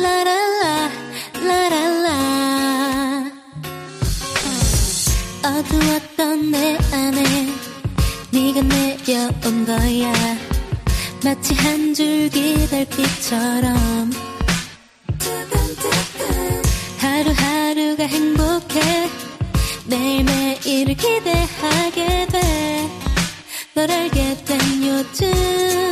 라라라 라라라. 어두웠던 내 안에 네가 내려온 거야. 마치 한 줄기 달빛처럼. 하루하루가 행복해. 매일매일을 기대하게 돼 널 알게 된 요즘.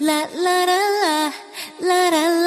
la la la la la la